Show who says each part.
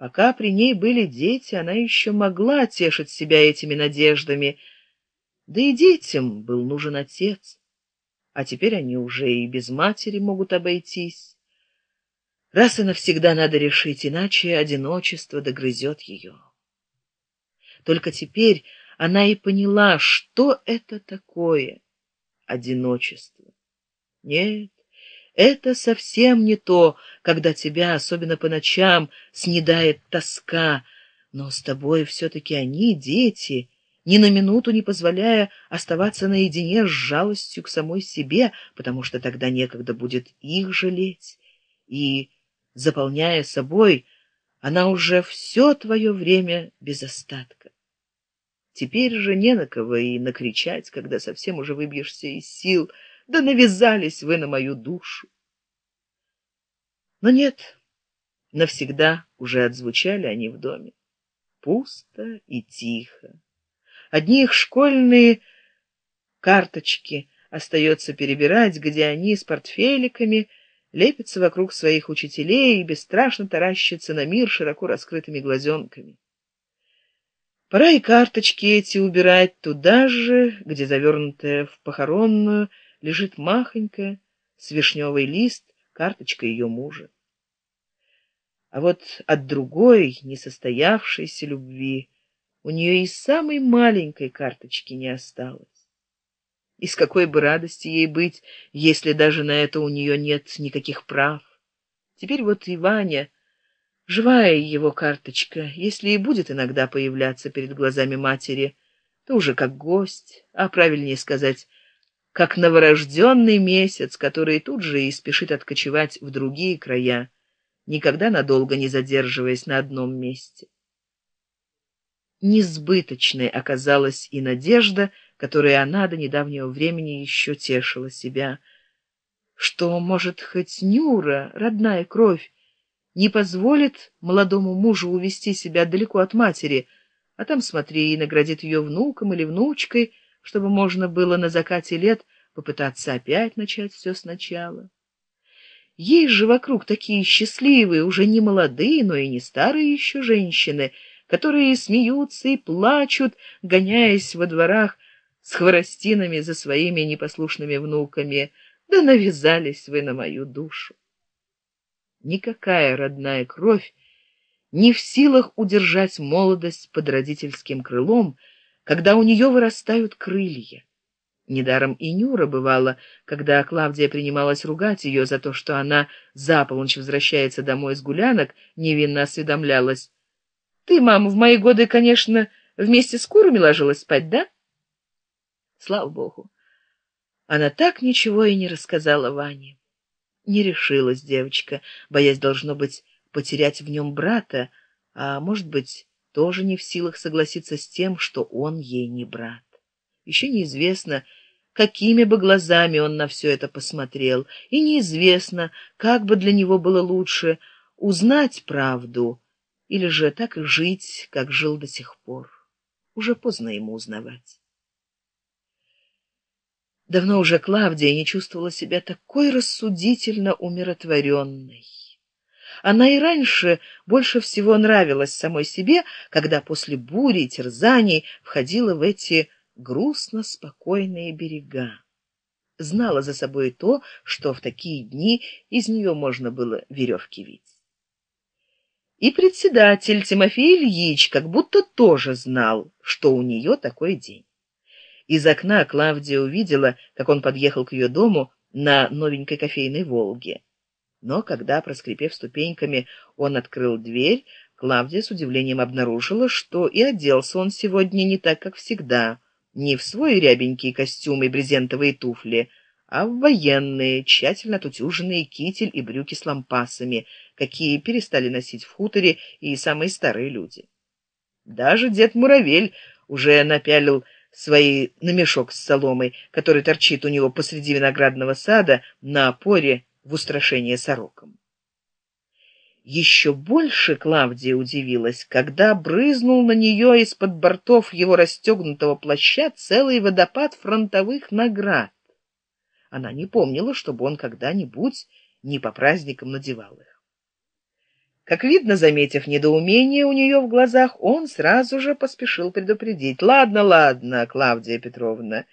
Speaker 1: Пока при ней были дети, она еще могла тешить себя этими надеждами. Да и детям был нужен отец. А теперь они уже и без матери могут обойтись. Раз и навсегда надо решить, иначе одиночество догрызет ее. Только теперь она и поняла, что это такое одиночество. Нет, это совсем не то, когда тебя, особенно по ночам, снедает тоска, но с тобой все-таки они, дети, ни на минуту не позволяя оставаться наедине с жалостью к самой себе, потому что тогда некогда будет их жалеть. И, заполняя собой, она уже все твое время без остатка. Теперь же не на кого и накричать, когда совсем уже выбьешься из сил, да навязались вы на мою душу. Но нет, навсегда уже отзвучали они в доме. Пусто и тихо. Одни их школьные карточки остается перебирать, где они с портфеликами лепятся вокруг своих учителей и бесстрашно таращатся на мир широко раскрытыми глазенками. Пора и карточки эти убирать туда же, где завернутая в похоронную лежит махонькая с вишневый лист карточка ее мужа. А вот от другой несостоявшейся любви у нее и самой маленькой карточки не осталось. И с какой бы радости ей быть, если даже на это у нее нет никаких прав. Теперь вот и Ваня, живая его карточка, если и будет иногда появляться перед глазами матери, то уже как гость, а правильнее сказать, как новорожденный месяц, который тут же и спешит откочевать в другие края, никогда надолго не задерживаясь на одном месте. Несбыточной оказалась и надежда, которой она до недавнего времени еще тешила себя, что, может, хоть Нюра, родная кровь, не позволит молодому мужу увести себя далеко от матери, а там, смотри, и наградит ее внуком или внучкой, чтобы можно было на закате лет попытаться опять начать все сначала. Есть же вокруг такие счастливые, уже не молодые, но и не старые еще женщины, которые смеются и плачут, гоняясь во дворах с хворостинами за своими непослушными внуками. Да навязались вы на мою душу. Никакая родная кровь не в силах удержать молодость под родительским крылом, когда у нее вырастают крылья. Недаром и Нюра бывала, когда Клавдия принималась ругать ее за то, что она за полночь возвращается домой с гулянок, невинно осведомлялась. «Ты, мама, в мои годы, конечно, вместе с курами ложилась спать, да?» Слава богу. Она так ничего и не рассказала Ване. Не решилась девочка, боясь, должно быть, потерять в нем брата, а, может быть, тоже не в силах согласиться с тем, что он ей не брат. Еще неизвестно, какими бы глазами он на все это посмотрел, и неизвестно, как бы для него было лучше узнать правду или же так и жить, как жил до сих пор. Уже поздно ему узнавать. Давно уже Клавдия не чувствовала себя такой рассудительно умиротворенной. Она и раньше больше всего нравилась самой себе, когда после бури и терзаний входила в эти грустно спокойные берега. Знала за собой то, что в такие дни из нее можно было веревки вить. И председатель Тимофей Ильич как будто тоже знал, что у нее такой день. Из окна Клавдия увидела, как он подъехал к ее дому на новенькой кофейной «Волге». Но когда, проскрипев ступеньками, он открыл дверь, Клавдия с удивлением обнаружила, что и оделся он сегодня не так, как всегда — не в свой рябенький костюм и брезентовые туфли, а в военные, тщательно тутюженные китель и брюки с лампасами, какие перестали носить в хуторе и самые старые люди. Даже дед Муравель уже напялил свои на мешок с соломой, который торчит у него посреди виноградного сада на опоре в устрашение сорокам. Еще больше Клавдия удивилась, когда брызнул на нее из-под бортов его расстегнутого плаща целый водопад фронтовых наград. Она не помнила, чтобы он когда-нибудь не по праздникам надевал их. как видно заметив недоумение у нее в глазах он сразу же поспешил предупредить ладно ладно клавдия петровна